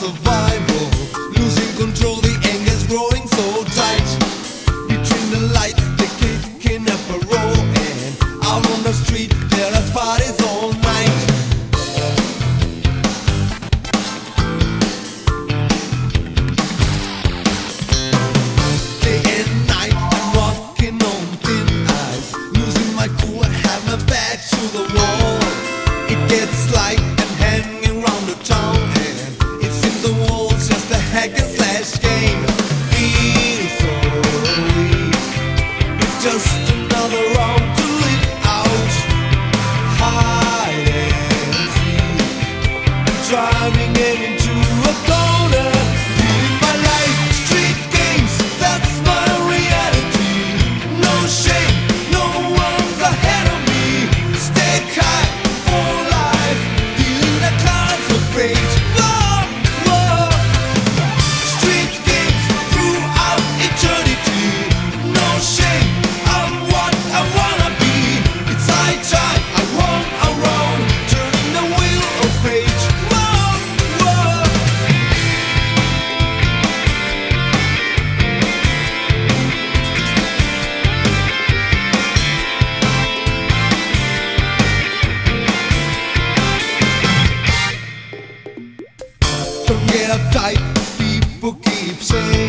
defending uptight, people keep saying